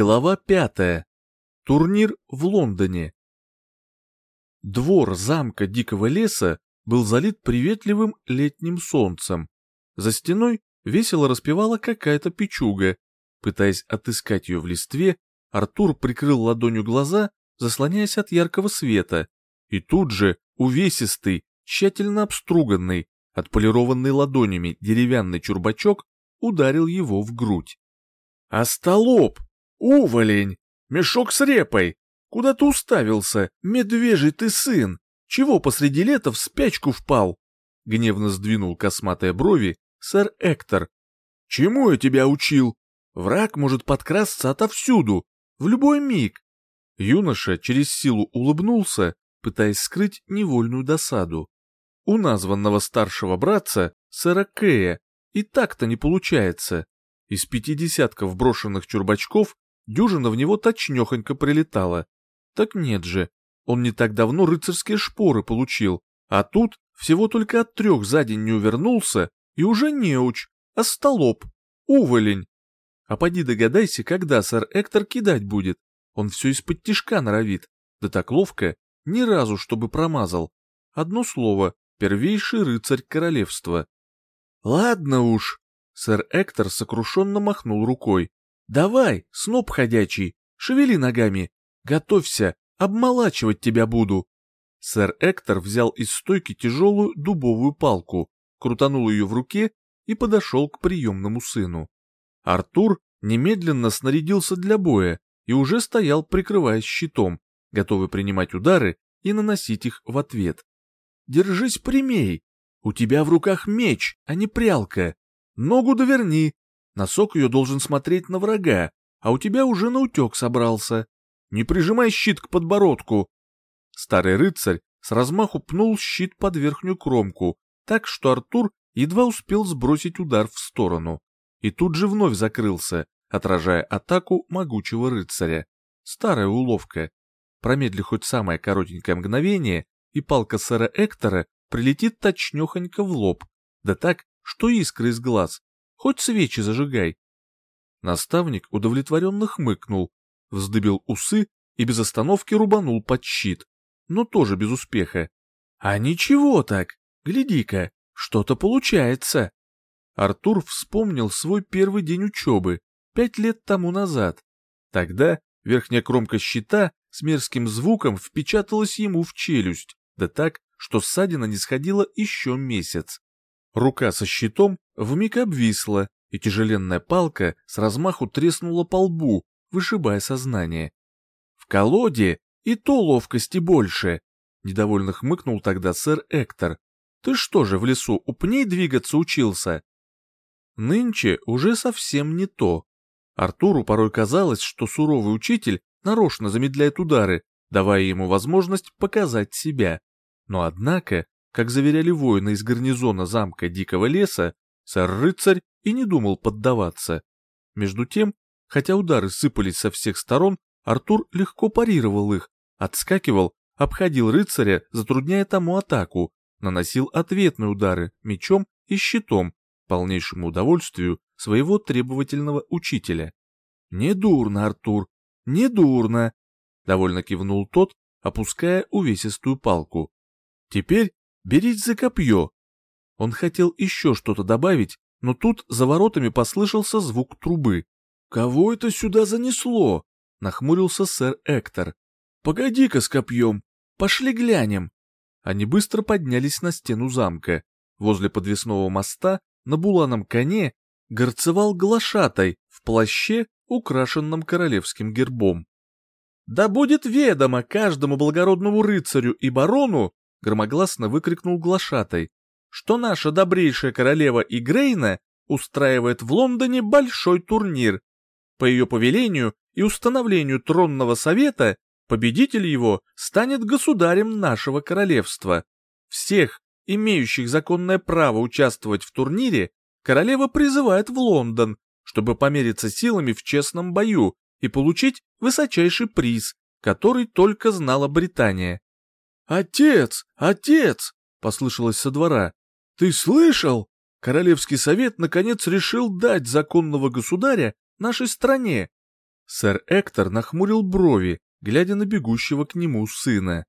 Глава пятая. Турнир в Лондоне. Двор замка Дикого леса был залит приветливым летним солнцем. За стеной весело распевала какая-то печуга. Пытаясь отыскать ее в листве, Артур прикрыл ладонью глаза, заслоняясь от яркого света, и тут же увесистый, тщательно обструганный, отполированный ладонями деревянный чурбачок ударил его в грудь. «Остолоп!» «Уволень! Мешок с репой! Куда ты уставился, медвежий ты сын? Чего посреди лета в спячку впал?» Гневно сдвинул косматые брови сэр Эктор. «Чему я тебя учил? Враг может подкрасться отовсюду, в любой миг». Юноша через силу улыбнулся, пытаясь скрыть невольную досаду. У названного старшего братца, сэра Кэя, и так-то не получается. Из пяти десятков брошенных чурбачков дюжина в него точнёхонько прилетала. Так нет же, он не так давно рыцарские шпоры получил, а тут всего только от трех за день не увернулся, и уже неуч, а столоп, уволень. А поди догадайся, когда сэр Эктор кидать будет. Он все из-под тишка норовит, да так ловко, ни разу чтобы промазал. Одно слово, первейший рыцарь королевства. Ладно уж, сэр Эктор сокрушенно махнул рукой. Давай, сноп ходячий, шевели ногами. Готовься, обмолачивать тебя буду. Сэр Эктор взял из стойки тяжелую дубовую палку, крутанул ее в руке и подошел к приемному сыну. Артур немедленно снарядился для боя и уже стоял, прикрываясь щитом, готовый принимать удары и наносить их в ответ. «Держись прямей! У тебя в руках меч, а не прялка! Ногу доверни, Носок ее должен смотреть на врага, а у тебя уже на утек собрался. Не прижимай щит к подбородку. Старый рыцарь с размаху пнул щит под верхнюю кромку, так что Артур едва успел сбросить удар в сторону. И тут же вновь закрылся, отражая атаку могучего рыцаря. Старая уловка. Промедли хоть самое коротенькое мгновение, и палка сэра Эктора прилетит точнёхонько в лоб, да так, что искры из глаз Хоть свечи зажигай. Наставник удовлетворенно хмыкнул, вздыбил усы и без остановки рубанул под щит, но тоже без успеха. А ничего так, гляди-ка, что-то получается. Артур вспомнил свой первый день учебы, пять лет тому назад. Тогда верхняя кромка щита с мерзким звуком впечаталась ему в челюсть, да так, что ссадина не сходила еще месяц. Рука со щитом вмиг обвисла, и тяжеленная палка с размаху треснула по лбу, вышибая сознание. «В колоде и то ловкости больше!» — недовольно хмыкнул тогда сэр Эктор. «Ты что же в лесу у пней двигаться учился?» Нынче уже совсем не то. Артуру порой казалось, что суровый учитель нарочно замедляет удары, давая ему возможность показать себя. Но однако как заверяли воины из гарнизона замка Дикого леса, сэр-рыцарь и не думал поддаваться. Между тем, хотя удары сыпались со всех сторон, Артур легко парировал их, отскакивал, обходил рыцаря, затрудняя тому атаку, наносил ответные удары мечом и щитом, полнейшему удовольствию своего требовательного учителя. «Недурно, Артур, недурно!» — довольно кивнул тот, опуская увесистую палку. «Теперь Берись за копье!» Он хотел еще что-то добавить, но тут за воротами послышался звук трубы. «Кого это сюда занесло?» — нахмурился сэр Эктор. «Погоди-ка с копьем, пошли глянем». Они быстро поднялись на стену замка. Возле подвесного моста на буланом коне горцевал глашатай в плаще, украшенном королевским гербом. «Да будет ведомо каждому благородному рыцарю и барону, громогласно выкрикнул глашатай, что наша добрейшая королева Игрейна устраивает в Лондоне большой турнир. По ее повелению и установлению тронного совета победитель его станет государем нашего королевства. Всех, имеющих законное право участвовать в турнире, королева призывает в Лондон, чтобы помериться силами в честном бою и получить высочайший приз, который только знала Британия. «Отец! Отец!» — послышалось со двора. «Ты слышал? Королевский совет наконец решил дать законного государя нашей стране!» Сэр Эктор нахмурил брови, глядя на бегущего к нему сына.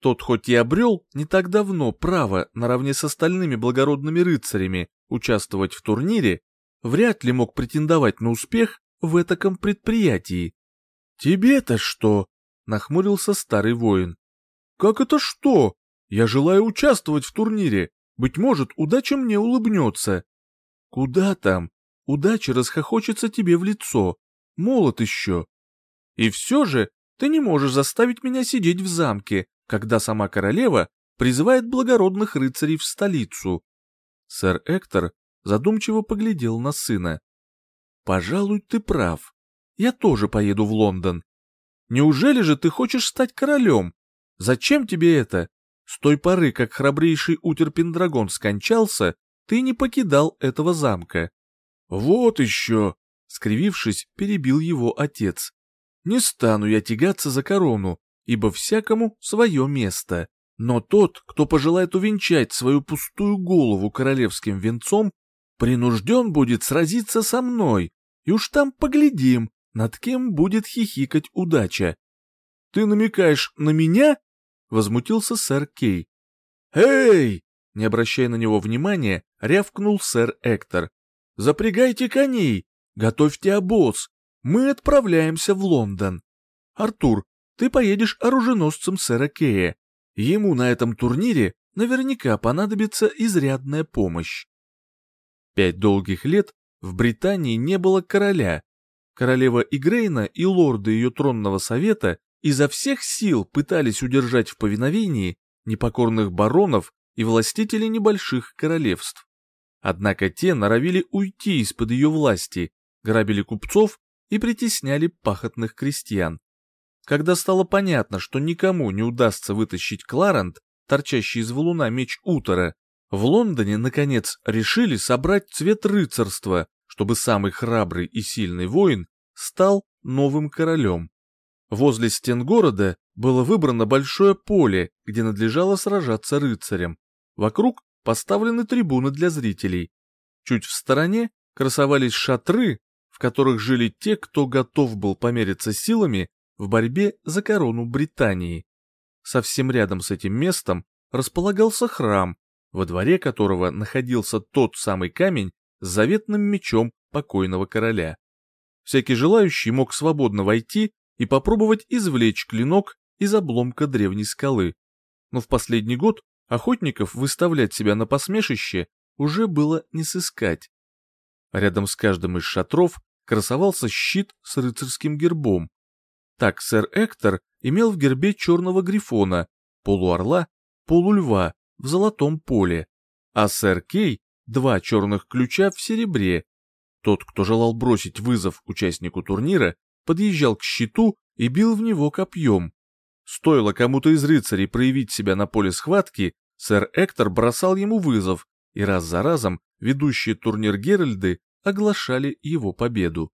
Тот хоть и обрел не так давно право наравне с остальными благородными рыцарями участвовать в турнире, вряд ли мог претендовать на успех в этаком предприятии. «Тебе-то что?» — нахмурился старый воин. «Как это что? Я желаю участвовать в турнире. Быть может, удача мне улыбнется». «Куда там? Удача расхохочется тебе в лицо. Молод еще. И все же ты не можешь заставить меня сидеть в замке, когда сама королева призывает благородных рыцарей в столицу. Сэр Эктор задумчиво поглядел на сына. «Пожалуй, ты прав. Я тоже поеду в Лондон. Неужели же ты хочешь стать королем? Зачем тебе это? С той поры, как храбрейший Утер Пендрагон скончался, ты не покидал этого замка». «Вот еще!» — скривившись, перебил его отец. «Не стану я тягаться за корону, ибо всякому свое место. Но тот, кто пожелает увенчать свою пустую голову королевским венцом, принужден будет сразиться со мной, и уж там поглядим, над кем будет хихикать удача. — Ты намекаешь на меня? — возмутился сэр Кей. — Эй! — не обращая на него внимания, рявкнул сэр Эктор. — Запрягайте коней, готовьте обоз, мы отправляемся в Лондон. Артур, ты поедешь оруженосцем сэра Кея. Ему на этом турнире наверняка понадобится изрядная помощь. Пять долгих лет в Британии не было короля. Королева Игрейна и лорды ее тронного совета изо всех сил пытались удержать в повиновении непокорных баронов и властителей небольших королевств. Однако те норовили уйти из-под ее власти, грабили купцов и притесняли пахотных крестьян. Когда стало понятно, что никому не удастся вытащить Кларент, торчащий из валуна меч Утора, в Лондоне, наконец, решили собрать цвет рыцарства, чтобы самый храбрый и сильный воин стал новым королем. Возле стен города было выбрано большое поле, где надлежало сражаться рыцарям. Вокруг поставлены трибуны для зрителей. Чуть в стороне красовались шатры, в которых жили те, кто готов был помериться силами в борьбе за корону Британии. Совсем рядом с этим местом располагался храм, во дворе которого находился тот самый камень с заветным мечом покойного короля. Всякий желающий мог свободно войти и попробовать извлечь клинок из обломка древней скалы. Но в последний год охотников выставлять себя на посмешище уже было не сыскать. Рядом с каждым из шатров красовался щит с рыцарским гербом, так сэр Эктор имел в гербе черного грифона, полуорла, полульва в золотом поле, а сэр Кей — два черных ключа в серебре. Тот, кто желал бросить вызов участнику турнира, подъезжал к щиту и бил в него копьем. Стоило кому-то из рыцарей проявить себя на поле схватки, сэр Эктор бросал ему вызов, и раз за разом ведущие турнир Геральды оглашали его победу.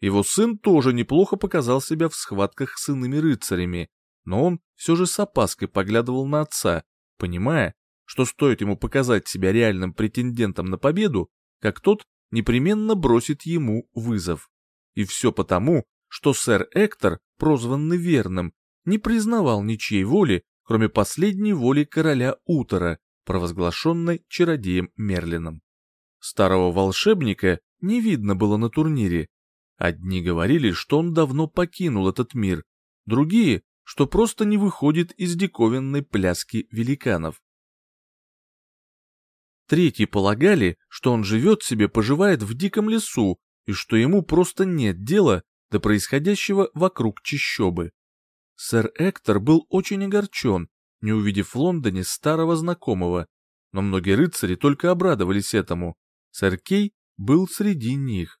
Его сын тоже неплохо показал себя в схватках с иными рыцарями, но он все же с опаской поглядывал на отца, понимая, что стоит ему показать себя реальным претендентом на победу, как тот непременно бросит ему вызов. И все потому, что сэр Эктор, прозванный верным, не признавал ничьей воли, кроме последней воли короля Утора, провозглашенной чародеем Мерлином. Старого волшебника не видно было на турнире, Одни говорили, что он давно покинул этот мир, другие, что просто не выходит из диковинной пляски великанов. Третьи полагали, что он живет себе, поживает в диком лесу, и что ему просто нет дела до происходящего вокруг чищобы. Сэр Эктор был очень огорчен, не увидев в Лондоне старого знакомого, но многие рыцари только обрадовались этому. Сэр Кей был среди них.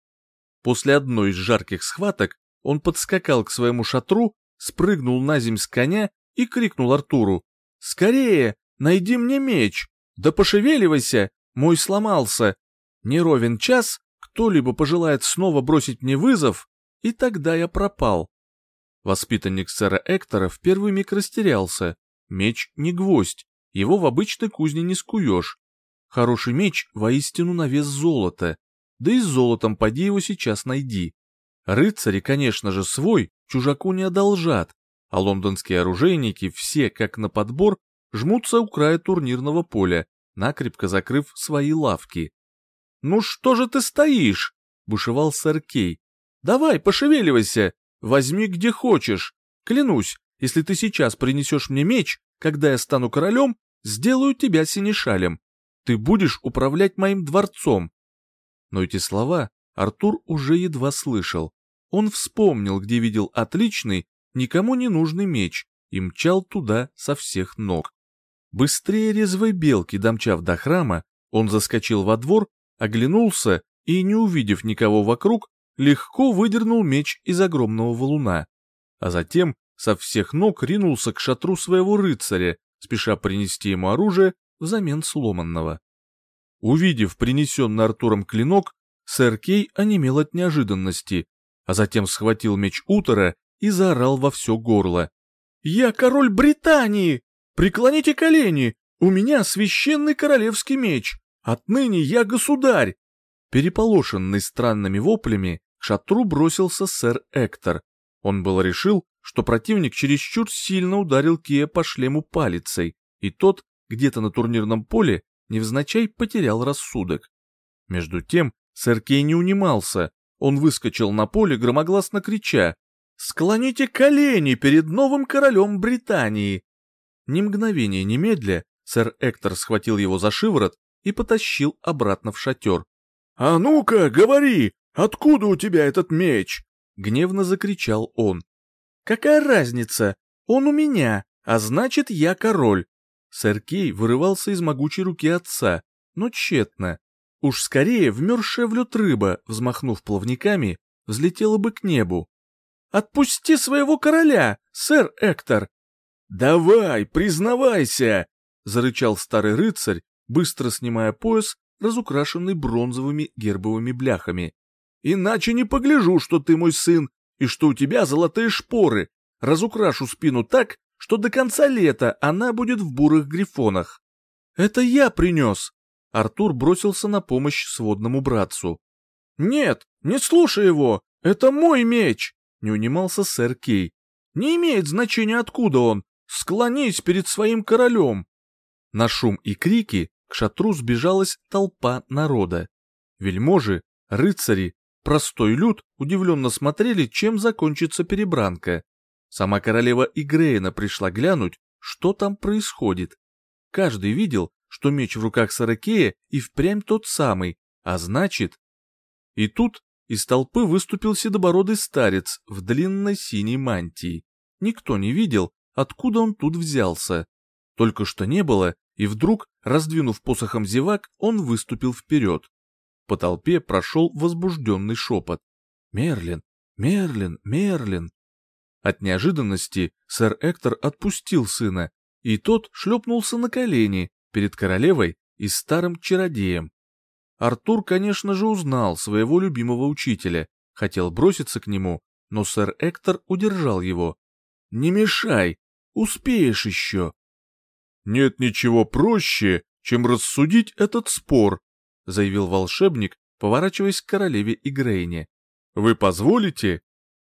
После одной из жарких схваток он подскакал к своему шатру, спрыгнул на земь с коня и крикнул Артуру. «Скорее, найди мне меч! Да пошевеливайся, мой сломался! Не ровен час, кто-либо пожелает снова бросить мне вызов, и тогда я пропал». Воспитанник сэра Эктора в первый миг растерялся. Меч не гвоздь, его в обычной кузне не скуешь. Хороший меч воистину на вес золота, да и с золотом поди его сейчас найди. Рыцари, конечно же, свой чужаку не одолжат, а лондонские оружейники все, как на подбор, жмутся у края турнирного поля, накрепко закрыв свои лавки. «Ну что же ты стоишь?» — бушевал сэр Кей. «Давай, пошевеливайся, возьми где хочешь. Клянусь, если ты сейчас принесешь мне меч, когда я стану королем, сделаю тебя синешалем. Ты будешь управлять моим дворцом». Но эти слова Артур уже едва слышал. Он вспомнил, где видел отличный, никому не нужный меч, и мчал туда со всех ног. Быстрее резвой белки, домчав до храма, он заскочил во двор, оглянулся и, не увидев никого вокруг, легко выдернул меч из огромного валуна. А затем со всех ног ринулся к шатру своего рыцаря, спеша принести ему оружие взамен сломанного. Увидев принесенный Артуром клинок, сэр Кей онемел от неожиданности, а затем схватил меч Утора и заорал во все горло. «Я король Британии! Преклоните колени! У меня священный королевский меч! Отныне я государь!» Переполошенный странными воплями, шатру бросился сэр Эктор. Он был решил, что противник чересчур сильно ударил Кия по шлему палицей, и тот, где-то на турнирном поле, невзначай потерял рассудок. Между тем, сэр Кей не унимался, он выскочил на поле, громогласно крича «Склоните колени перед новым королем Британии!» Ни мгновения немедля сэр Эктор схватил его за шиворот и потащил обратно в шатер. «А ну-ка, говори, откуда у тебя этот меч?» — гневно закричал он. «Какая разница? Он у меня, а значит, я король!» Сэр Кей вырывался из могучей руки отца, но тщетно. Уж скорее вмерзшая в лед рыба, взмахнув плавниками, взлетела бы к небу. «Отпусти своего короля, сэр Эктор!» «Давай, признавайся!» — зарычал старый рыцарь, быстро снимая пояс, разукрашенный бронзовыми гербовыми бляхами. «Иначе не погляжу, что ты мой сын, и что у тебя золотые шпоры. Разукрашу спину так, что до конца лета она будет в бурых грифонах». «Это я принес!» Артур бросился на помощь сводному братцу. «Нет, не слушай его! Это мой меч!» — не унимался сэр Кей. «Не имеет значения, откуда он. Склонись перед своим королем!» На шум и крики к шатру сбежалась толпа народа. Вельможи, рыцари, простой люд удивленно смотрели, чем закончится перебранка. Сама королева Игрейна пришла глянуть, что там происходит. Каждый видел, что меч в руках Саракея и впрямь тот самый, а значит... И тут из толпы выступил седобородый старец в длинной синей мантии. Никто не видел, откуда он тут взялся. Только что не было, и вдруг, раздвинув посохом зевак, он выступил вперед. По толпе прошел возбужденный шепот. «Мерлин! Мерлин! Мерлин!» От неожиданности сэр Эктор отпустил сына, и тот шлепнулся на колени, перед королевой и старым чародеем. Артур, конечно же, узнал своего любимого учителя, хотел броситься к нему, но сэр Эктор удержал его. «Не мешай, успеешь еще». «Нет ничего проще, чем рассудить этот спор», заявил волшебник, поворачиваясь к королеве Игрейне. «Вы позволите?»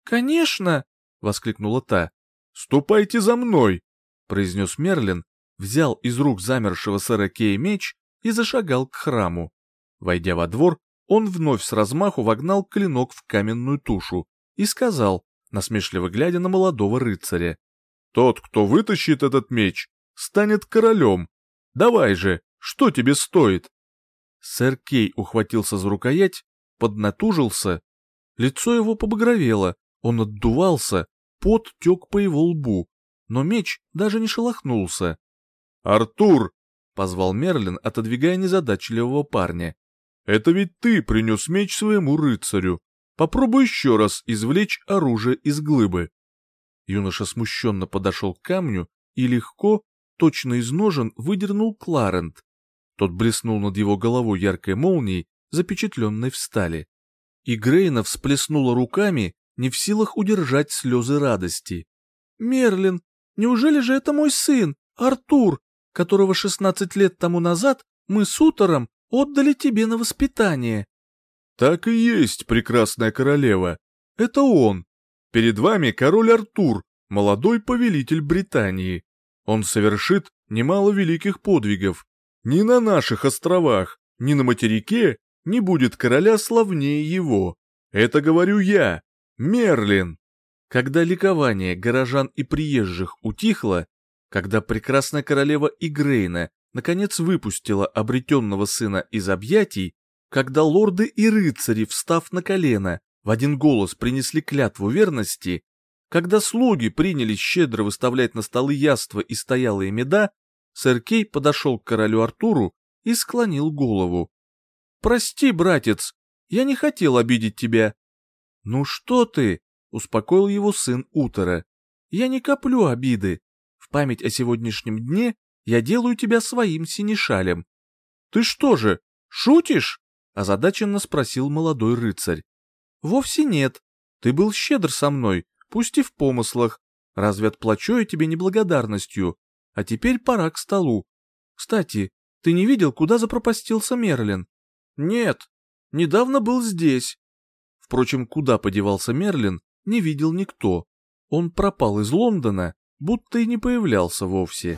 «Конечно!» — воскликнула та. «Ступайте за мной!» — произнес Мерлин, взял из рук замершего сэра Кея меч и зашагал к храму. Войдя во двор, он вновь с размаху вогнал клинок в каменную тушу и сказал, насмешливо глядя на молодого рыцаря. «Тот, кто вытащит этот меч, станет королем. Давай же, что тебе стоит?» Сэр Кей ухватился за рукоять, поднатужился. Лицо его побагровело, он отдувался, пот тек по его лбу, но меч даже не шелохнулся. «Артур!» — позвал Мерлин, отодвигая незадачливого парня. «Это ведь ты принес меч своему рыцарю. Попробуй еще раз извлечь оружие из глыбы». Юноша смущенно подошел к камню и легко, точно из ножен, выдернул Кларент. Тот блеснул над его головой яркой молнией, запечатленной в стали. И Грейна всплеснула руками, не в силах удержать слезы радости. «Мерлин, неужели же это мой сын, Артур? которого 16 лет тому назад мы с Утором отдали тебе на воспитание». «Так и есть, прекрасная королева», Это он. Перед вами король Артур, молодой повелитель Британии. Он совершит немало великих подвигов. Ни на наших островах, ни на материке не будет короля славнее его. Это говорю я, Мерлин. Когда ликование горожан и приезжих утихло, когда прекрасная королева Игрейна наконец выпустила обретенного сына из объятий, когда лорды и рыцари, встав на колено, в один голос принесли клятву верности, когда слуги принялись щедро выставлять на столы яства и стоялые меда, сэр Кей подошел к королю Артуру и склонил голову. «Прости, братец, я не хотел обидеть тебя». «Ну что ты?» — успокоил его сын Утора. «Я не коплю обиды. В память о сегодняшнем дне я делаю тебя своим синешалем». «Ты что же, шутишь?» — озадаченно спросил молодой рыцарь. «Вовсе нет. Ты был щедр со мной, пусть и в помыслах. Разве отплачу я тебе неблагодарностью? А теперь пора к столу. Кстати, ты не видел, куда запропастился Мерлин?» «Нет. Недавно был здесь». Впрочем, куда подевался Мерлин, не видел никто. Он пропал из Лондона, будто и не появлялся вовсе.